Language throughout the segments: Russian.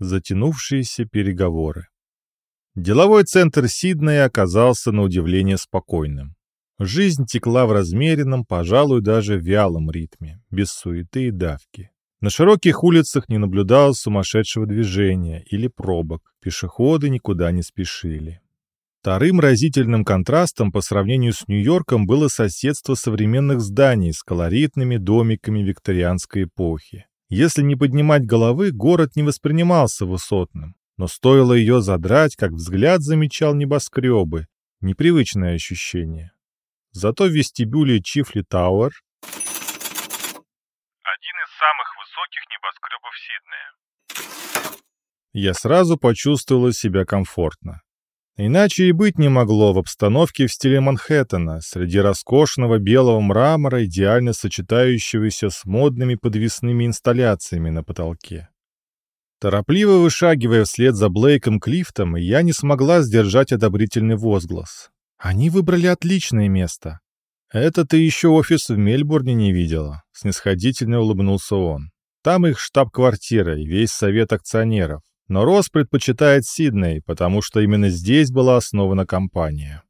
Затянувшиеся переговоры. Деловой центр Сиднея оказался на удивление спокойным. Жизнь текла в размеренном, пожалуй, даже вялом ритме, без суеты и давки. На широких улицах не наблюдалось сумасшедшего движения или пробок, пешеходы никуда не спешили. Вторым разительным контрастом по сравнению с Нью-Йорком было соседство современных зданий с колоритными домиками викторианской эпохи. Если не поднимать головы, город не воспринимался высотным, но стоило ее задрать, как взгляд замечал небоскребы, непривычное ощущение. Зато в вестибюле Чифли Тауэр один из самых высоких небоскребов Сиднея. Я сразу почувствовала себя комфортно. Иначе и быть не могло в обстановке в стиле Манхэттена, среди роскошного белого мрамора, идеально сочетающегося с модными подвесными инсталляциями на потолке. Торопливо вышагивая вслед за Блейком Клифтом, я не смогла сдержать одобрительный возглас. Они выбрали отличное место. Это ты еще офис в Мельбурне не видела, снисходительно улыбнулся он. Там их штаб-квартира и весь совет акционеров. Но Росс предпочитает Сидней, потому что именно здесь была основана компания.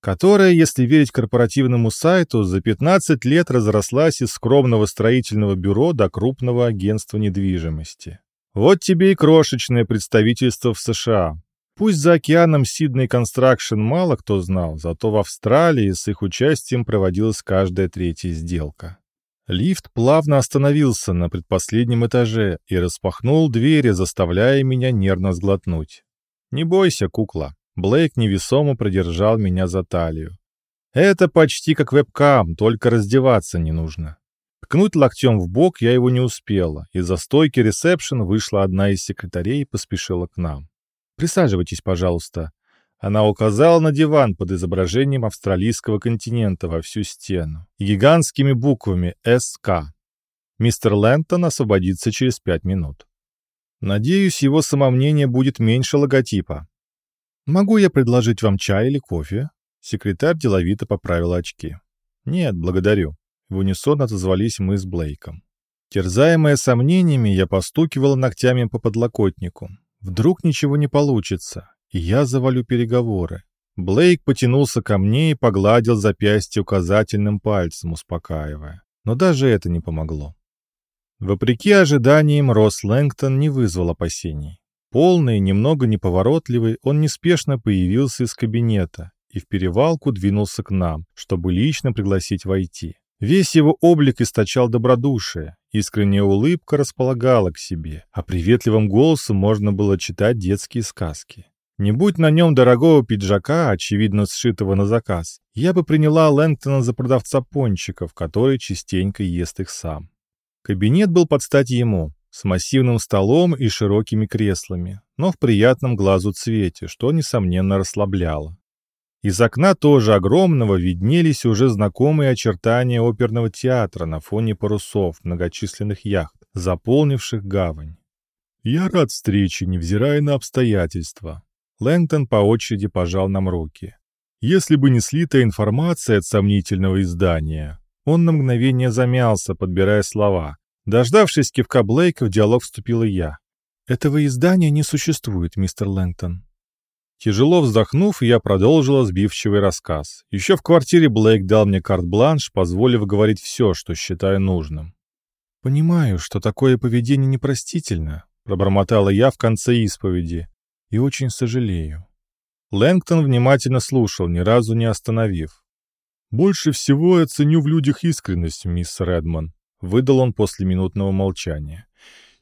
Которая, если верить корпоративному сайту, за 15 лет разрослась из скромного строительного бюро до крупного агентства недвижимости. Вот тебе и крошечное представительство в США, Пусть за океаном Сидней Констракшн мало кто знал, зато в Австралии с их участием проводилась каждая третья сделка. Лифт плавно остановился на предпоследнем этаже и распахнул двери, заставляя меня нервно сглотнуть. «Не бойся, кукла». Блейк невесомо продержал меня за талию. «Это почти как вебкам, только раздеваться не нужно». Ткнуть локтем в бок я его не успела. Из-за стойки ресепшн вышла одна из секретарей и поспешила к нам. Присаживайтесь, пожалуйста». Она указала на диван под изображением австралийского континента во всю стену. Гигантскими буквами «СК». Мистер Лэнтон освободится через пять минут. Надеюсь, его самомнение будет меньше логотипа. «Могу я предложить вам чай или кофе?» Секретарь деловито поправил очки. «Нет, благодарю». В унисон отозвались мы с Блейком. Терзаемая сомнениями, я постукивала ногтями по подлокотнику. Вдруг ничего не получится, и я завалю переговоры. Блейк потянулся ко мне и погладил запястье указательным пальцем, успокаивая. Но даже это не помогло. Вопреки ожиданиям, Росс Лэнгтон не вызвал опасений. Полный, немного неповоротливый, он неспешно появился из кабинета и в перевалку двинулся к нам, чтобы лично пригласить войти. Весь его облик источал добродушие, искренняя улыбка располагала к себе, а приветливым голосом можно было читать детские сказки. Не будь на нем дорогого пиджака, очевидно сшитого на заказ, я бы приняла Лэнгтона за продавца пончиков, который частенько ест их сам. Кабинет был под стать ему, с массивным столом и широкими креслами, но в приятном глазу цвете, что, несомненно, расслабляло. Из окна тоже огромного виднелись уже знакомые очертания оперного театра на фоне парусов многочисленных яхт, заполнивших гавань. «Я рад встрече, невзирая на обстоятельства». Лэнгтон по очереди пожал нам руки. Если бы не слитая информация от сомнительного издания, он на мгновение замялся, подбирая слова. Дождавшись кивка Блейка, в диалог вступила я. «Этого издания не существует, мистер Лэнгтон. Тяжело вздохнув, я продолжила сбивчивый рассказ. Еще в квартире Блейк дал мне карт-бланш, позволив говорить все, что считаю нужным. «Понимаю, что такое поведение непростительно», — пробормотала я в конце исповеди, — «и очень сожалею». Лэнгтон внимательно слушал, ни разу не остановив. «Больше всего я ценю в людях искренность, мисс Редман», — выдал он после минутного молчания.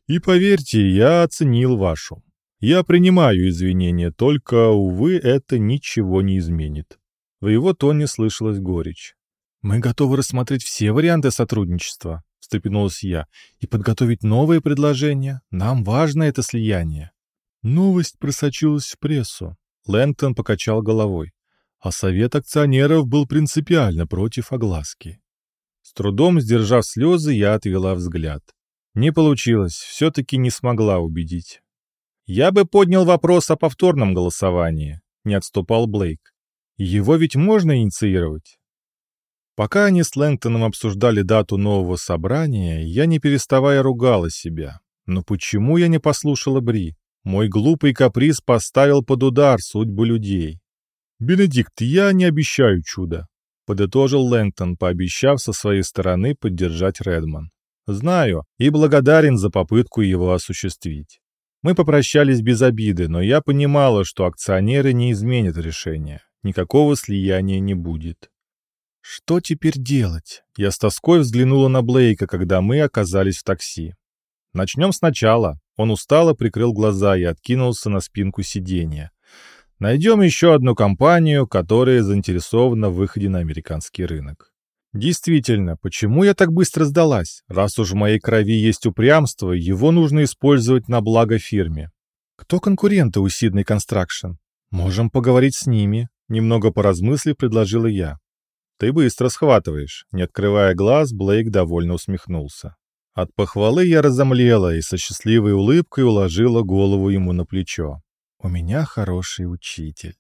«И поверьте, я оценил вашу. Я принимаю извинения, только, увы, это ничего не изменит. В его тоне слышалась горечь. «Мы готовы рассмотреть все варианты сотрудничества», — встрепенулась я, «и подготовить новые предложения. Нам важно это слияние». Новость просочилась в прессу. Лэнтон покачал головой. А совет акционеров был принципиально против огласки. С трудом сдержав слезы, я отвела взгляд. Не получилось, все-таки не смогла убедить. «Я бы поднял вопрос о повторном голосовании», — не отступал Блейк. «Его ведь можно инициировать?» Пока они с Лэнгтоном обсуждали дату нового собрания, я не переставая ругала себя. Но почему я не послушала Бри? Мой глупый каприз поставил под удар судьбу людей. «Бенедикт, я не обещаю чуда», — подытожил Лэнгтон, пообещав со своей стороны поддержать Редман. «Знаю и благодарен за попытку его осуществить. Мы попрощались без обиды, но я понимала, что акционеры не изменят решение. Никакого слияния не будет. Что теперь делать? Я с тоской взглянула на Блейка, когда мы оказались в такси. Начнем сначала. Он устало прикрыл глаза и откинулся на спинку сиденья. Найдем еще одну компанию, которая заинтересована в выходе на американский рынок. Действительно, почему я так быстро сдалась? Раз уж в моей крови есть упрямство, его нужно использовать на благо фирме. Кто конкуренты у Сиднey Construction? Можем поговорить с ними. Немного поразмыслив, предложила я. Ты быстро схватываешь. Не открывая глаз, Блейк довольно усмехнулся. От похвалы я разомлела и со счастливой улыбкой уложила голову ему на плечо. У меня хороший учитель.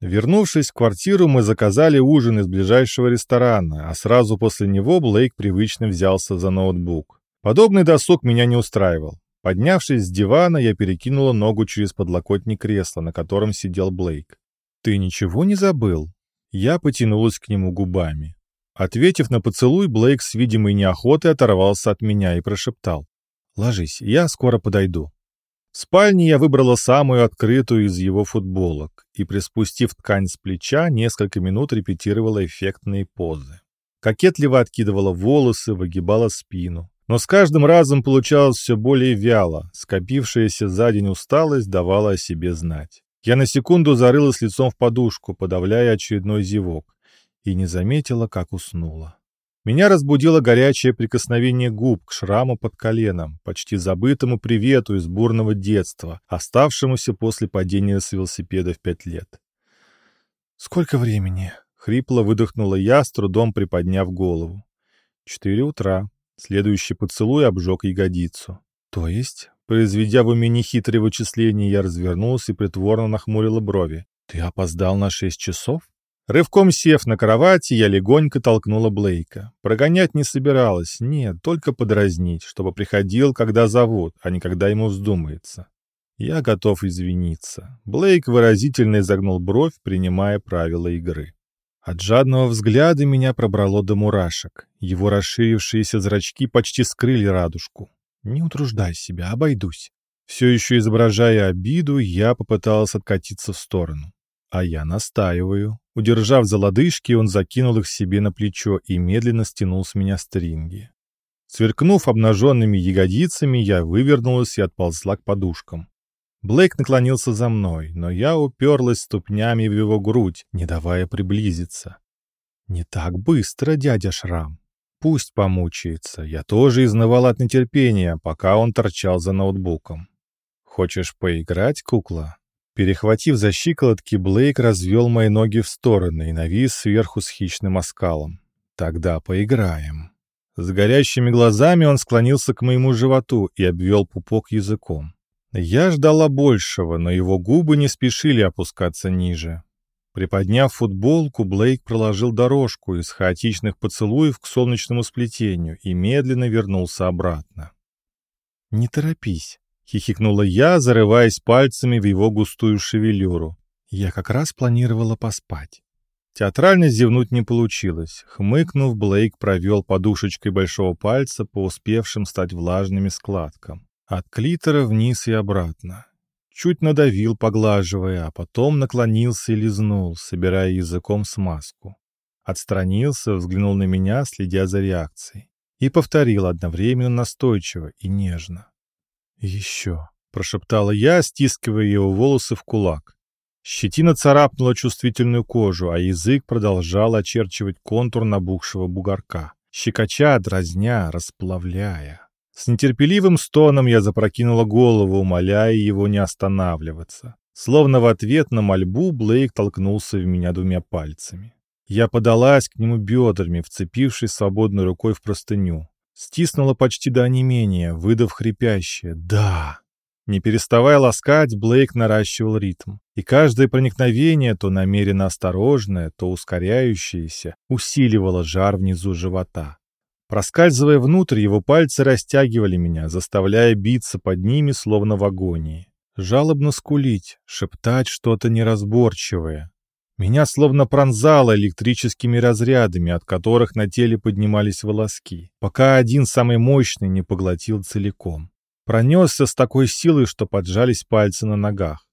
Вернувшись в квартиру, мы заказали ужин из ближайшего ресторана, а сразу после него Блейк привычно взялся за ноутбук. Подобный досуг меня не устраивал. Поднявшись с дивана, я перекинула ногу через подлокотник кресла, на котором сидел Блейк. «Ты ничего не забыл?» Я потянулась к нему губами. Ответив на поцелуй, Блейк с видимой неохотой оторвался от меня и прошептал. «Ложись, я скоро подойду». В спальне я выбрала самую открытую из его футболок и, приспустив ткань с плеча, несколько минут репетировала эффектные позы. Кокетливо откидывала волосы, выгибала спину. Но с каждым разом получалось все более вяло, скопившаяся за день усталость давала о себе знать. Я на секунду зарылась лицом в подушку, подавляя очередной зевок, и не заметила, как уснула. Меня разбудило горячее прикосновение губ к шраму под коленом, почти забытому привету из бурного детства, оставшемуся после падения с велосипеда в пять лет. «Сколько времени?» — хрипло выдохнула я, с трудом приподняв голову. «Четыре утра». Следующий поцелуй обжег ягодицу. «То есть?» Произведя в уме нехитрые вычисления, я развернулся и притворно нахмурила брови. «Ты опоздал на шесть часов?» Рывком сев на кровати, я легонько толкнула Блейка. Прогонять не собиралась, нет, только подразнить, чтобы приходил, когда зовут, а не когда ему вздумается. Я готов извиниться. Блейк выразительно изогнул бровь, принимая правила игры. От жадного взгляда меня пробрало до мурашек. Его расширившиеся зрачки почти скрыли радужку. Не утруждай себя, обойдусь. Все еще изображая обиду, я попыталась откатиться в сторону. А я настаиваю. Удержав за лодыжки, он закинул их себе на плечо и медленно стянул с меня стринги. Сверкнув обнаженными ягодицами, я вывернулась и отползла к подушкам. Блейк наклонился за мной, но я уперлась ступнями в его грудь, не давая приблизиться. «Не так быстро, дядя Шрам. Пусть помучается. Я тоже изнывал от нетерпения, пока он торчал за ноутбуком. Хочешь поиграть, кукла?» Перехватив за щиколотки, Блейк развел мои ноги в стороны и навис сверху с хищным оскалом. «Тогда поиграем». С горящими глазами он склонился к моему животу и обвел пупок языком. Я ждала большего, но его губы не спешили опускаться ниже. Приподняв футболку, Блейк проложил дорожку из хаотичных поцелуев к солнечному сплетению и медленно вернулся обратно. «Не торопись», — хихикнула я, зарываясь пальцами в его густую шевелюру. Я как раз планировала поспать. Театрально зевнуть не получилось. Хмыкнув, Блейк провел подушечкой большого пальца по успевшим стать влажными складкам. От клитора вниз и обратно. Чуть надавил, поглаживая, а потом наклонился и лизнул, собирая языком смазку. Отстранился, взглянул на меня, следя за реакцией. И повторил одновременно настойчиво и нежно. «Еще», — прошептала я, стискивая его волосы в кулак. Щетина царапнула чувствительную кожу, а язык продолжал очерчивать контур набухшего бугорка, щекоча, дразня, расплавляя. С нетерпеливым стоном я запрокинула голову, умоляя его не останавливаться. Словно в ответ на мольбу Блейк толкнулся в меня двумя пальцами. Я подалась к нему бедрами, вцепившись свободной рукой в простыню. Стиснула почти до онемения, выдав хрипящее «Да!». Не переставая ласкать, Блейк наращивал ритм. И каждое проникновение, то намеренно осторожное, то ускоряющееся, усиливало жар внизу живота. Проскальзывая внутрь, его пальцы растягивали меня, заставляя биться под ними, словно в агонии. Жалобно скулить, шептать что-то неразборчивое. Меня словно пронзало электрическими разрядами, от которых на теле поднимались волоски, пока один самый мощный не поглотил целиком. Пронесся с такой силой, что поджались пальцы на ногах.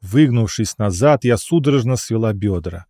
Выгнувшись назад, я судорожно свела бедра.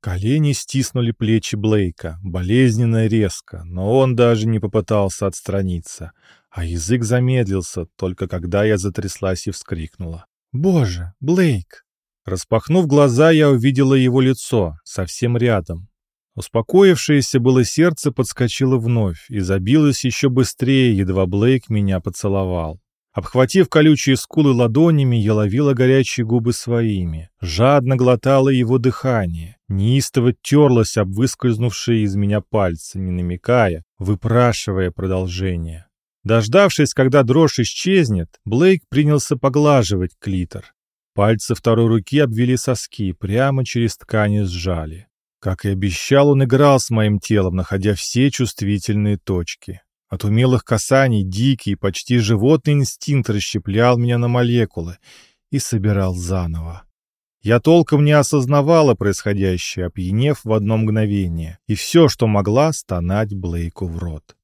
Колени стиснули плечи Блейка, болезненно и резко, но он даже не попытался отстраниться, а язык замедлился, только когда я затряслась и вскрикнула. «Боже, Блейк!» Распахнув глаза, я увидела его лицо, совсем рядом. Успокоившееся было сердце подскочило вновь и забилось еще быстрее, едва Блейк меня поцеловал. Обхватив колючие скулы ладонями, я ловила горячие губы своими, жадно глотала его дыхание, неистово терлась об выскользнувшие из меня пальцы, не намекая, выпрашивая продолжение. Дождавшись, когда дрожь исчезнет, Блейк принялся поглаживать клитор. Пальцы второй руки обвели соски, прямо через ткани сжали. Как и обещал, он играл с моим телом, находя все чувствительные точки. От умелых касаний дикий, почти животный инстинкт расщеплял меня на молекулы и собирал заново. Я толком не осознавала происходящее, опьянев в одно мгновение, и все, что могла, стонать Блейку в рот.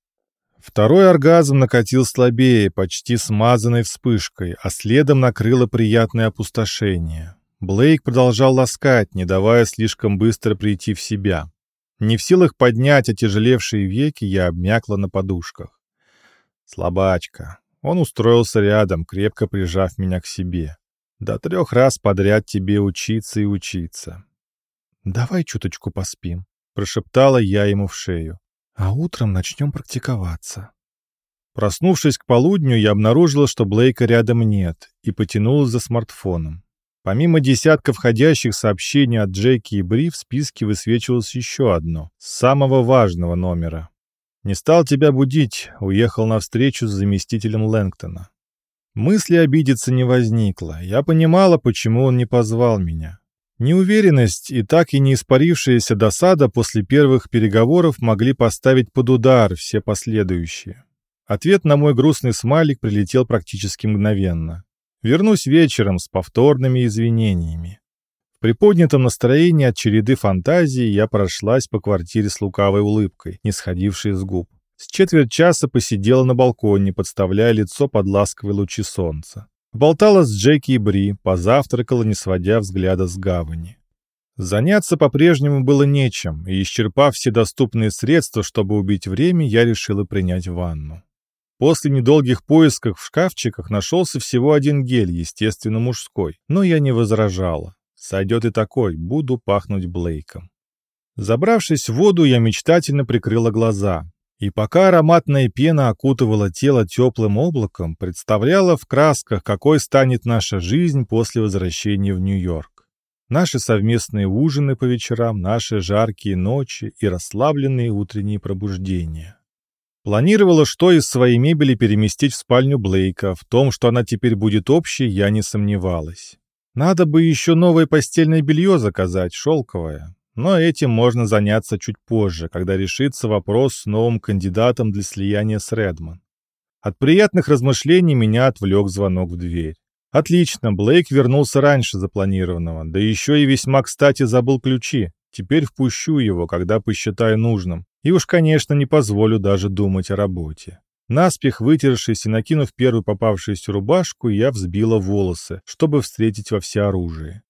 Второй оргазм накатил слабее, почти смазанной вспышкой, а следом накрыло приятное опустошение. Блейк продолжал ласкать, не давая слишком быстро прийти в себя. Не в силах поднять отяжелевшие веки, я обмякла на подушках. Слабачка. Он устроился рядом, крепко прижав меня к себе. До трех раз подряд тебе учиться и учиться. «Давай чуточку поспим», — прошептала я ему в шею. «А утром начнем практиковаться». Проснувшись к полудню, я обнаружила, что Блейка рядом нет, и потянулась за смартфоном. Помимо десятка входящих сообщений от Джеки и Бри, в списке высвечивалось еще одно, самого важного номера. «Не стал тебя будить, уехал на встречу с заместителем Лэнгтона». Мысли обидеться не возникло, я понимала, почему он не позвал меня. Неуверенность и так и не испарившаяся досада после первых переговоров могли поставить под удар все последующие. Ответ на мой грустный смайлик прилетел практически мгновенно. Вернусь вечером с повторными извинениями. В приподнятом настроении от череды фантазий я прошлась по квартире с лукавой улыбкой, не сходившей с губ. С четверть часа посидела на балконе, подставляя лицо под ласковые лучи солнца. Болтала с Джеки и Бри, позавтракала, не сводя взгляда с гавани. Заняться по-прежнему было нечем, и, исчерпав все доступные средства, чтобы убить время, я решила принять ванну. После недолгих поисков в шкафчиках нашелся всего один гель, естественно, мужской, но я не возражала. Сойдет и такой, буду пахнуть Блейком. Забравшись в воду, я мечтательно прикрыла глаза. И пока ароматная пена окутывала тело теплым облаком, представляла в красках, какой станет наша жизнь после возвращения в Нью-Йорк. Наши совместные ужины по вечерам, наши жаркие ночи и расслабленные утренние пробуждения. Планировала, что из своей мебели переместить в спальню Блейка. В том, что она теперь будет общей, я не сомневалась. Надо бы еще новое постельное белье заказать, шелковое. Но этим можно заняться чуть позже, когда решится вопрос с новым кандидатом для слияния с Редман. От приятных размышлений меня отвлек звонок в дверь. Отлично, Блейк вернулся раньше запланированного, да еще и весьма кстати забыл ключи. Теперь впущу его, когда посчитаю нужным. И уж, конечно, не позволю даже думать о работе. Наспех вытершись и накинув первую попавшуюся рубашку, я взбила волосы, чтобы встретить во всеоружие.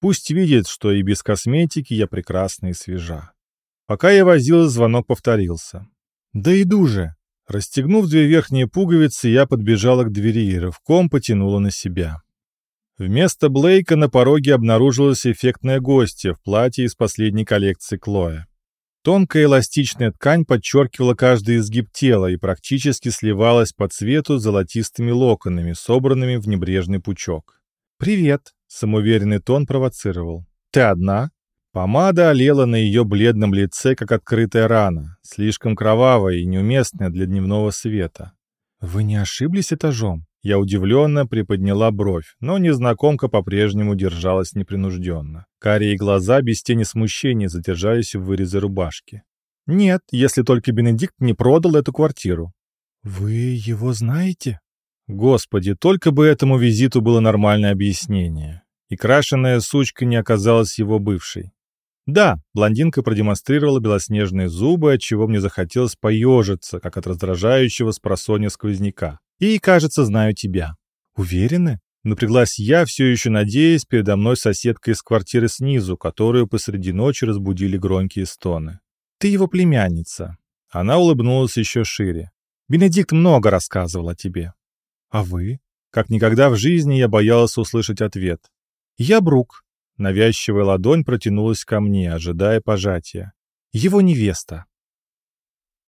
Пусть видит, что и без косметики я прекрасна и свежа. Пока я возилась, звонок повторился. «Да иду же!» Расстегнув две верхние пуговицы, я подбежала к двери и рывком потянула на себя. Вместо Блейка на пороге обнаружилась эффектная гостья в платье из последней коллекции Клоя. Тонкая эластичная ткань подчеркивала каждый изгиб тела и практически сливалась по цвету золотистыми локонами, собранными в небрежный пучок. «Привет», — самоуверенный тон провоцировал. «Ты одна?» Помада олела на ее бледном лице, как открытая рана, слишком кровавая и неуместная для дневного света. «Вы не ошиблись этажом?» Я удивленно приподняла бровь, но незнакомка по-прежнему держалась непринужденно. Карие глаза без тени смущения задержались в вырезе рубашки. Нет, если только Бенедикт не продал эту квартиру. Вы его знаете? Господи, только бы этому визиту было нормальное объяснение. И крашеная сучка не оказалась его бывшей. Да, блондинка продемонстрировала белоснежные зубы, отчего мне захотелось поежиться, как от раздражающего спросонья сквозняка. И, кажется, знаю тебя. Уверены? Напряглась я, все еще надеясь, передо мной соседка из квартиры снизу, которую посреди ночи разбудили громкие стоны. Ты его племянница. Она улыбнулась еще шире. Бенедикт много рассказывал о тебе. А вы? Как никогда в жизни я боялась услышать ответ. Я Брук, Навязчивая ладонь протянулась ко мне, ожидая пожатия. Его невеста.